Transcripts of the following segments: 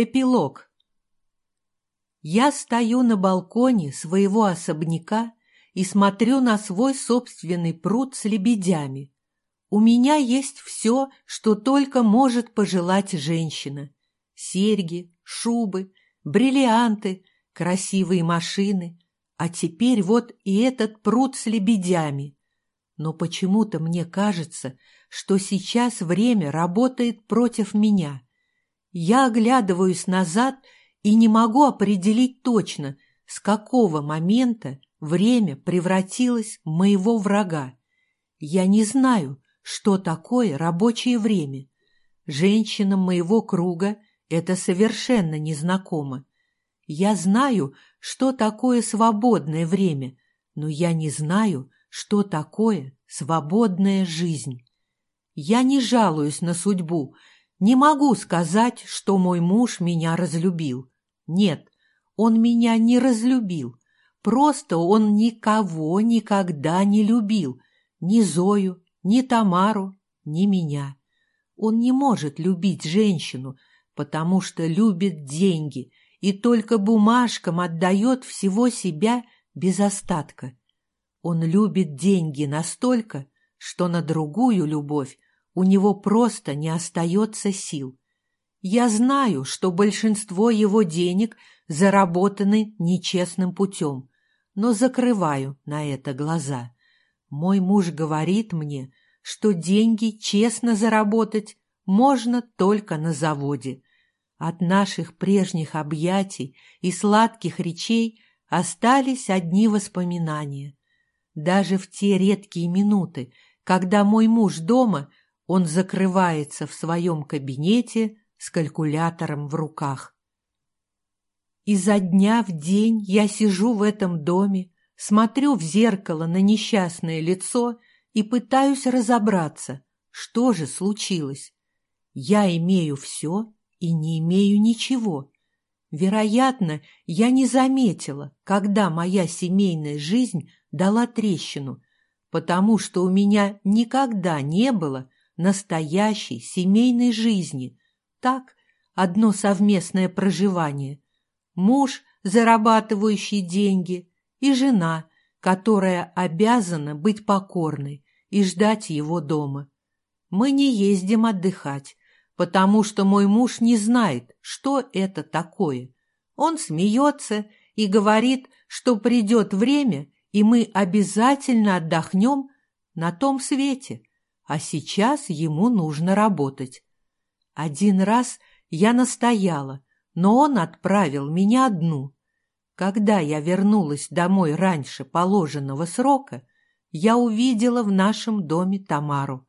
Эпилог. Я стою на балконе своего особняка и смотрю на свой собственный пруд с лебедями. У меня есть все, что только может пожелать женщина. Серьги, шубы, бриллианты, красивые машины. А теперь вот и этот пруд с лебедями. Но почему-то мне кажется, что сейчас время работает против меня. Я оглядываюсь назад и не могу определить точно, с какого момента время превратилось в моего врага. Я не знаю, что такое рабочее время. Женщинам моего круга это совершенно незнакомо. Я знаю, что такое свободное время, но я не знаю, что такое свободная жизнь. Я не жалуюсь на судьбу, не могу сказать, что мой муж меня разлюбил. Нет, он меня не разлюбил. Просто он никого никогда не любил. Ни Зою, ни Тамару, ни меня. Он не может любить женщину, потому что любит деньги и только бумажкам отдает всего себя без остатка. Он любит деньги настолько, что на другую любовь у него просто не остается сил. Я знаю, что большинство его денег заработаны нечестным путем, но закрываю на это глаза. Мой муж говорит мне, что деньги честно заработать можно только на заводе. От наших прежних объятий и сладких речей остались одни воспоминания. Даже в те редкие минуты, когда мой муж дома он закрывается в своем кабинете с калькулятором в руках. Изо дня в день я сижу в этом доме, смотрю в зеркало на несчастное лицо и пытаюсь разобраться, что же случилось. Я имею все и не имею ничего. Вероятно, я не заметила, когда моя семейная жизнь дала трещину, потому что у меня никогда не было настоящей семейной жизни. Так, одно совместное проживание. Муж, зарабатывающий деньги, и жена, которая обязана быть покорной и ждать его дома. Мы не ездим отдыхать, потому что мой муж не знает, что это такое. Он смеется и говорит, что придет время, и мы обязательно отдохнем на том свете а сейчас ему нужно работать. Один раз я настояла, но он отправил меня одну. Когда я вернулась домой раньше положенного срока, я увидела в нашем доме Тамару.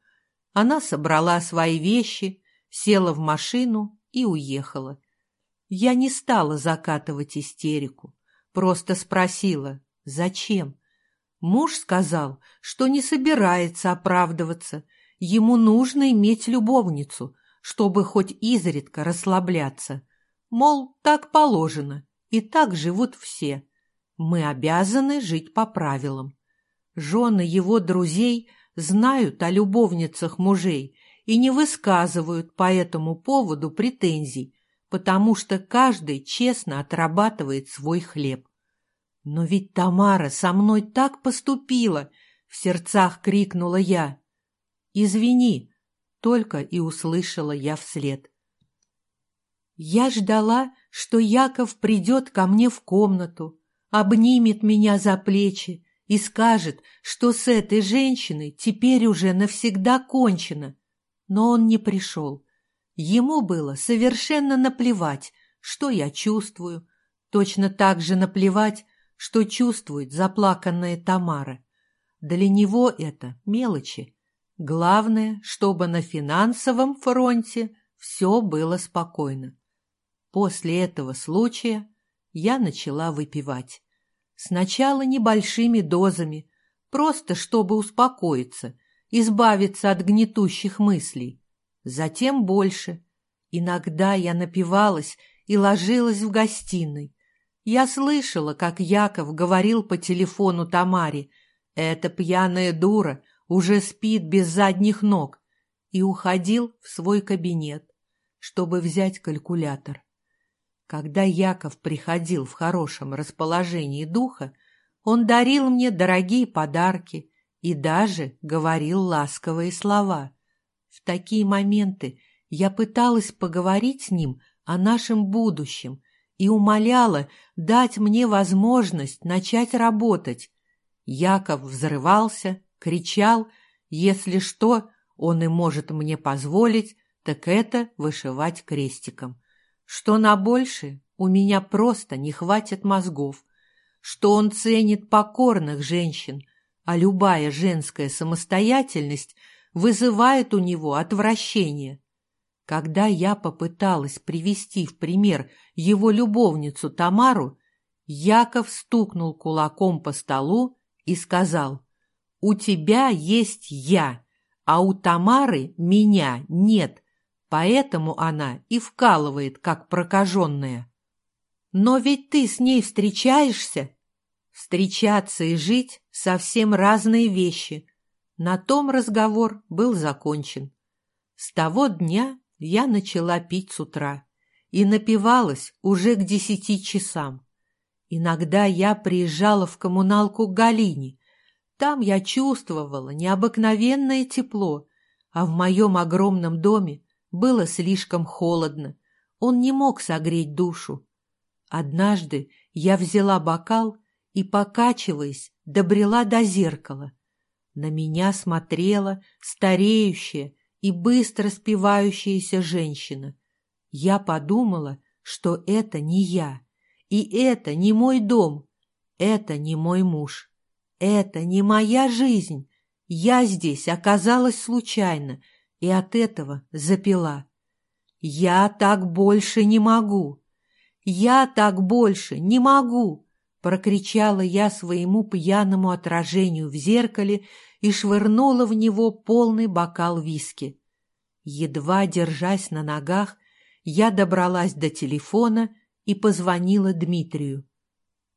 Она собрала свои вещи, села в машину и уехала. Я не стала закатывать истерику, просто спросила, зачем. Муж сказал, что не собирается оправдываться, ему нужно иметь любовницу, чтобы хоть изредка расслабляться. Мол, так положено, и так живут все. Мы обязаны жить по правилам. Жены его друзей знают о любовницах мужей и не высказывают по этому поводу претензий, потому что каждый честно отрабатывает свой хлеб. «Но ведь Тамара со мной так поступила!» — в сердцах крикнула я. «Извини!» — только и услышала я вслед. Я ждала, что Яков придет ко мне в комнату, обнимет меня за плечи и скажет, что с этой женщиной теперь уже навсегда кончено. Но он не пришел. Ему было совершенно наплевать, что я чувствую, точно так же наплевать, что чувствует заплаканная Тамара. Для него это мелочи. Главное, чтобы на финансовом фронте все было спокойно. После этого случая я начала выпивать. Сначала небольшими дозами, просто чтобы успокоиться, избавиться от гнетущих мыслей. Затем больше. Иногда я напивалась и ложилась в гостиной, я слышала, как Яков говорил по телефону Тамаре, «Эта пьяная дура уже спит без задних ног», и уходил в свой кабинет, чтобы взять калькулятор. Когда Яков приходил в хорошем расположении духа, он дарил мне дорогие подарки и даже говорил ласковые слова. В такие моменты я пыталась поговорить с ним о нашем будущем и умоляла дать мне возможность начать работать. Яков взрывался, кричал, если что, он и может мне позволить, так это вышивать крестиком. Что на больше у меня просто не хватит мозгов, что он ценит покорных женщин, а любая женская самостоятельность вызывает у него отвращение. Когда я попыталась привести в пример его любовницу Тамару, Яков стукнул кулаком по столу и сказал, «У тебя есть я, а у Тамары меня нет, поэтому она и вкалывает, как прокаженная». «Но ведь ты с ней встречаешься?» «Встречаться и жить — совсем разные вещи». На том разговор был закончен. С того дня я начала пить с утра и напивалась уже к десяти часам. Иногда я приезжала в коммуналку к Галине. Там я чувствовала необыкновенное тепло, а в моем огромном доме было слишком холодно. Он не мог согреть душу. Однажды я взяла бокал и, покачиваясь, добрела до зеркала. На меня смотрела стареющая, и быстро спивающаяся женщина. Я подумала, что это не я, и это не мой дом, это не мой муж, это не моя жизнь. Я здесь оказалась случайно и от этого запила. Я так больше не могу. Я так больше не могу, прокричала я своему пьяному отражению в зеркале и швырнула в него полный бокал виски. Едва держась на ногах, я добралась до телефона и позвонила Дмитрию.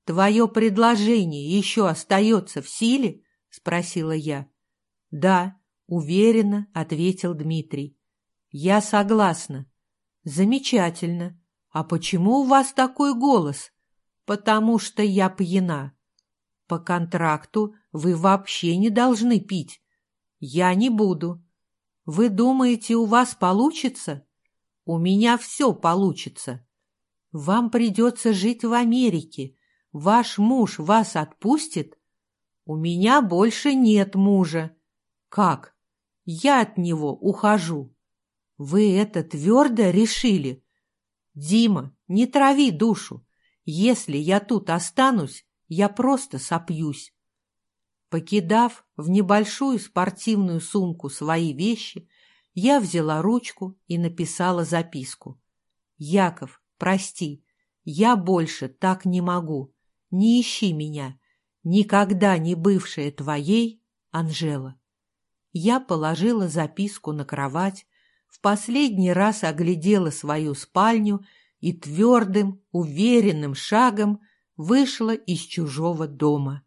«Твое предложение еще остается в силе?» — спросила я. «Да», — уверенно ответил Дмитрий. «Я согласна». «Замечательно. А почему у вас такой голос?» «Потому что я пьяна». «По контракту вы вообще не должны пить. Я не буду. Вы думаете, у вас получится? У меня все получится. Вам придется жить в Америке. Ваш муж вас отпустит? У меня больше нет мужа. Как? Я от него ухожу. Вы это твердо решили? Дима, не трави душу. Если я тут останусь, я просто сопьюсь. Покидав в небольшую спортивную сумку свои вещи, я взяла ручку и написала записку. «Яков, прости, я больше так не могу. Не ищи меня. Никогда не бывшая твоей Анжела». Я положила записку на кровать, в последний раз оглядела свою спальню и твердым, уверенным шагом вышла из чужого дома.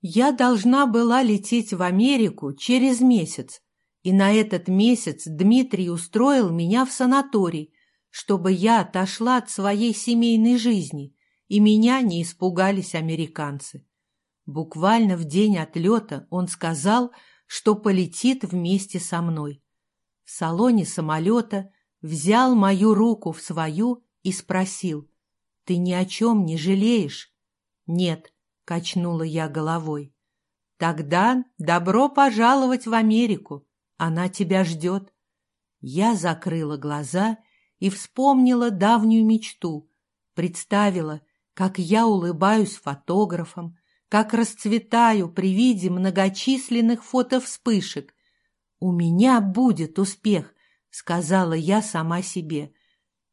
Я должна была лететь в Америку через месяц, и на этот месяц Дмитрий устроил меня в санаторий, чтобы я отошла от своей семейной жизни, и меня не испугались американцы. Буквально в день отлета он сказал, что полетит вместе со мной. В салоне самолета взял мою руку в свою и спросил, «Ты ни о чем не жалеешь?» «Нет», — качнула я головой. «Тогда добро пожаловать в Америку. Она тебя ждет». Я закрыла глаза и вспомнила давнюю мечту, представила, как я улыбаюсь фотографам, как расцветаю при виде многочисленных фотовспышек. «У меня будет успех», — сказала я сама себе.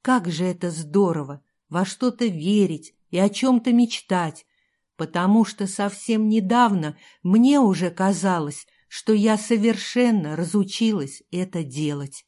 «Как же это здорово во что-то верить и о чем-то мечтать, потому что совсем недавно мне уже казалось, что я совершенно разучилась это делать.